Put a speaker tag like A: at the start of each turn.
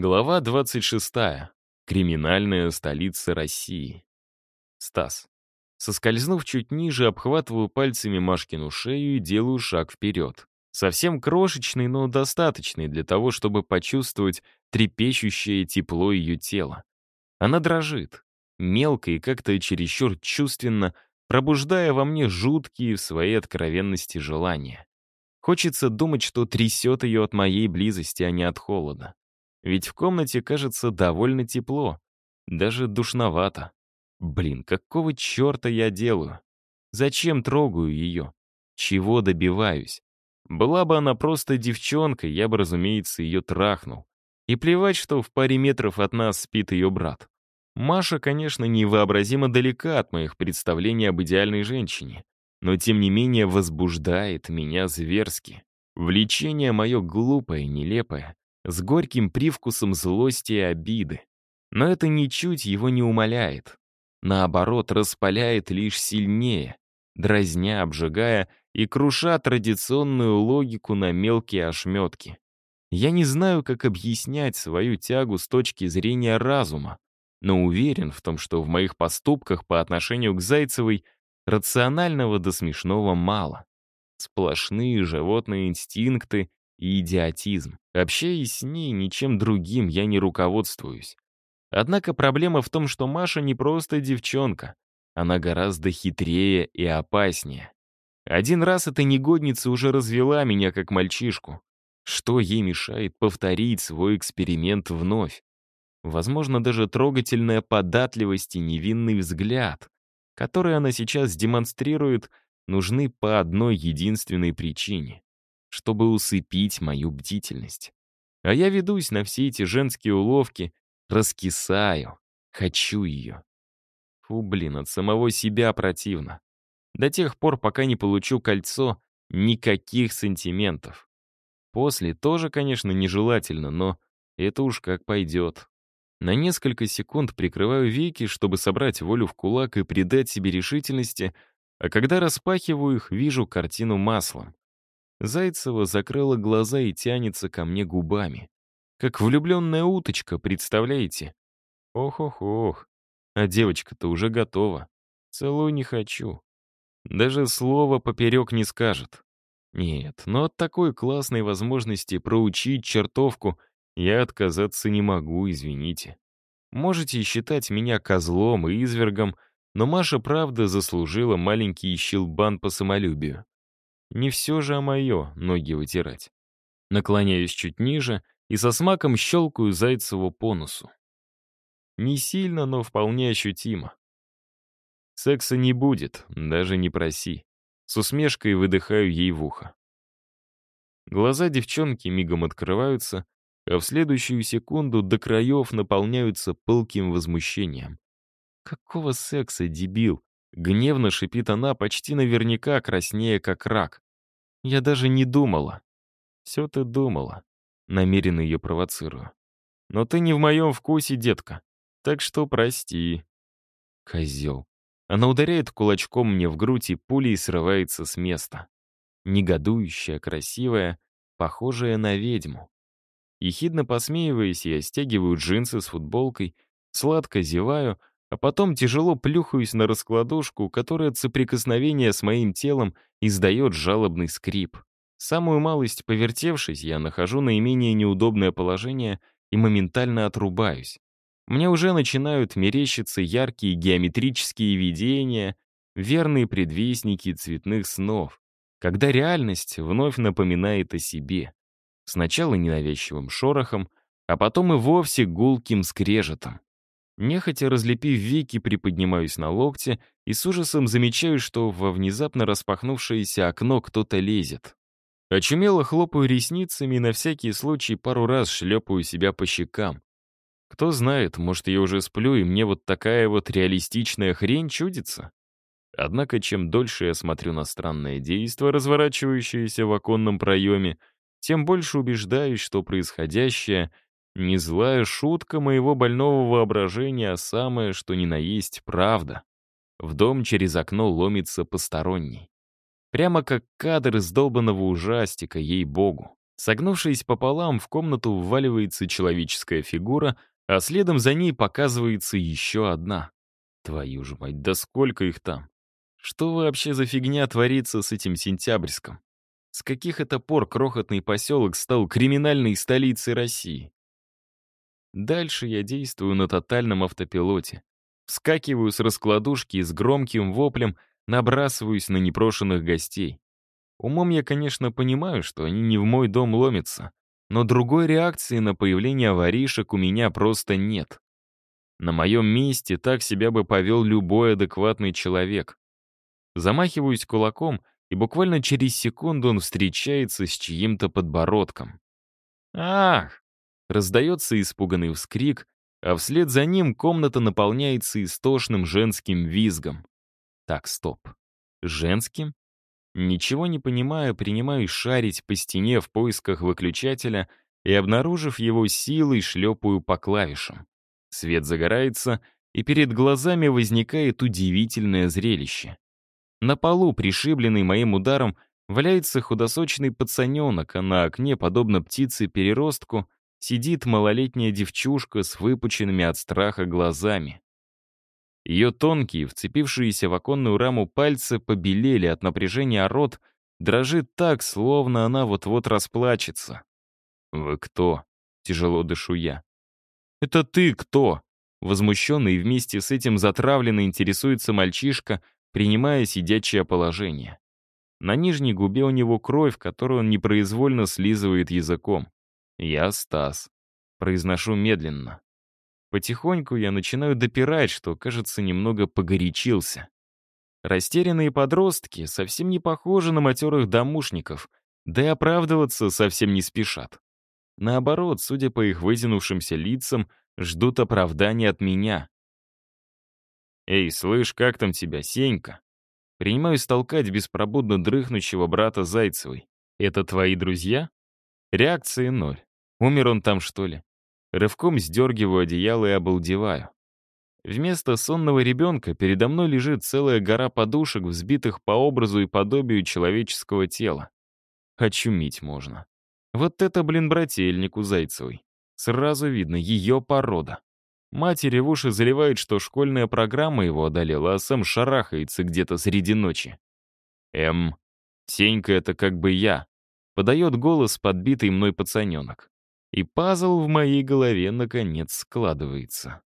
A: Глава 26. Криминальная столица России. Стас. Соскользнув чуть ниже, обхватываю пальцами Машкину шею и делаю шаг вперед. Совсем крошечный, но достаточный для того, чтобы почувствовать трепещущее тепло ее тела. Она дрожит, мелко и как-то чересчур чувственно, пробуждая во мне жуткие в своей откровенности желания. Хочется думать, что трясет ее от моей близости, а не от холода. Ведь в комнате, кажется, довольно тепло. Даже душновато. Блин, какого черта я делаю? Зачем трогаю ее? Чего добиваюсь? Была бы она просто девчонкой, я бы, разумеется, ее трахнул. И плевать, что в паре метров от нас спит ее брат. Маша, конечно, невообразимо далека от моих представлений об идеальной женщине, но тем не менее возбуждает меня зверски. Влечение мое глупое, нелепое, с горьким привкусом злости и обиды. Но это ничуть его не умаляет. Наоборот, распаляет лишь сильнее, дразня, обжигая и круша традиционную логику на мелкие ошметки. Я не знаю, как объяснять свою тягу с точки зрения разума, но уверен в том, что в моих поступках по отношению к Зайцевой рационального до смешного мало. Сплошные животные инстинкты и идиотизм. Общаясь с ней, ничем другим я не руководствуюсь. Однако проблема в том, что Маша не просто девчонка. Она гораздо хитрее и опаснее. Один раз эта негодница уже развела меня как мальчишку. Что ей мешает повторить свой эксперимент вновь? Возможно, даже трогательная податливость и невинный взгляд, который она сейчас демонстрирует, нужны по одной единственной причине чтобы усыпить мою бдительность. А я ведусь на все эти женские уловки, раскисаю, хочу ее. Фу, блин, от самого себя противно. До тех пор, пока не получу кольцо, никаких сантиментов. После тоже, конечно, нежелательно, но это уж как пойдет. На несколько секунд прикрываю веки, чтобы собрать волю в кулак и придать себе решительности, а когда распахиваю их, вижу картину маслом. Зайцева закрыла глаза и тянется ко мне губами. Как влюбленная уточка, представляете? Ох-ох-ох. А девочка-то уже готова. Целую не хочу. Даже слова поперек не скажет. Нет, но от такой классной возможности проучить чертовку я отказаться не могу, извините. Можете считать меня козлом и извергом, но Маша правда заслужила маленький щелбан по самолюбию. Не все же о мое ноги вытирать. Наклоняюсь чуть ниже и со смаком щелкаю Зайцеву по носу. Не сильно, но вполне ощутимо. Секса не будет, даже не проси. С усмешкой выдыхаю ей в ухо. Глаза девчонки мигом открываются, а в следующую секунду до краев наполняются пылким возмущением. «Какого секса, дебил? Гневно шипит она, почти наверняка краснее, как рак. Я даже не думала. Все ты думала. Намеренно ее провоцирую. Но ты не в моем вкусе, детка. Так что прости. Козел. Она ударяет кулачком мне в грудь и пулей срывается с места. Негодующая, красивая, похожая на ведьму. Ехидно посмеиваясь, я стягиваю джинсы с футболкой, сладко зеваю, а потом тяжело плюхаюсь на раскладушку, которая от соприкосновения с моим телом издает жалобный скрип. Самую малость повертевшись, я нахожу наименее неудобное положение и моментально отрубаюсь. Мне уже начинают мерещиться яркие геометрические видения, верные предвестники цветных снов, когда реальность вновь напоминает о себе. Сначала ненавязчивым шорохом, а потом и вовсе гулким скрежетом. Нехотя разлепив веки, приподнимаюсь на локте и с ужасом замечаю, что во внезапно распахнувшееся окно кто-то лезет. Очумело хлопаю ресницами и на всякий случай пару раз шлепаю себя по щекам. Кто знает, может, я уже сплю, и мне вот такая вот реалистичная хрень чудится? Однако, чем дольше я смотрю на странное действо, разворачивающееся в оконном проеме, тем больше убеждаюсь, что происходящее — не злая шутка моего больного воображения, а самое, что ни на есть, правда. В дом через окно ломится посторонний. Прямо как кадр из долбанного ужастика, ей-богу. Согнувшись пополам, в комнату вваливается человеческая фигура, а следом за ней показывается еще одна. Твою же мать, да сколько их там? Что вообще за фигня творится с этим сентябрьском? С каких это пор крохотный поселок стал криминальной столицей России? Дальше я действую на тотальном автопилоте. Вскакиваю с раскладушки и с громким воплем набрасываюсь на непрошенных гостей. Умом я, конечно, понимаю, что они не в мой дом ломятся, но другой реакции на появление воришек у меня просто нет. На моем месте так себя бы повел любой адекватный человек. Замахиваюсь кулаком, и буквально через секунду он встречается с чьим-то подбородком. «Ах!» — раздается испуганный вскрик, а вслед за ним комната наполняется истошным женским визгом. Так, стоп. Женским? Ничего не понимая, принимаю шарить по стене в поисках выключателя и, обнаружив его силой, шлепаю по клавишам. Свет загорается, и перед глазами возникает удивительное зрелище. На полу, пришибленный моим ударом, валяется худосочный пацаненок, а на окне, подобно птице-переростку, сидит малолетняя девчушка с выпученными от страха глазами. Ее тонкие, вцепившиеся в оконную раму пальцы побелели от напряжения, а рот дрожит так, словно она вот-вот расплачется. «Вы кто?» — тяжело дышу я. «Это ты кто?» Возмущенный и вместе с этим затравленно интересуется мальчишка, принимая сидячее положение. На нижней губе у него кровь, которую он непроизвольно слизывает языком. «Я Стас». Произношу медленно. Потихоньку я начинаю допирать, что, кажется, немного погорячился. Растерянные подростки совсем не похожи на матерых домушников, да и оправдываться совсем не спешат. Наоборот, судя по их вытянувшимся лицам, ждут оправдания от меня. «Эй, слышь, как там тебя, Сенька?» Принимаюсь толкать беспробудно дрыхнущего брата Зайцевой. «Это твои друзья?» Реакции ноль. Умер он там, что ли? Рывком сдергиваю одеяло и обалдеваю. Вместо сонного ребенка передо мной лежит целая гора подушек, взбитых по образу и подобию человеческого тела. Очумить можно. Вот это, блин, брательник у Зайцевой. Сразу видно, ее порода. Матери в уши заливает, что школьная программа его одолела, а сам шарахается где-то среди ночи. Эм, Сенька — это как бы я. Подает голос подбитый мной пацаненок и пазл в моей голове наконец складывается.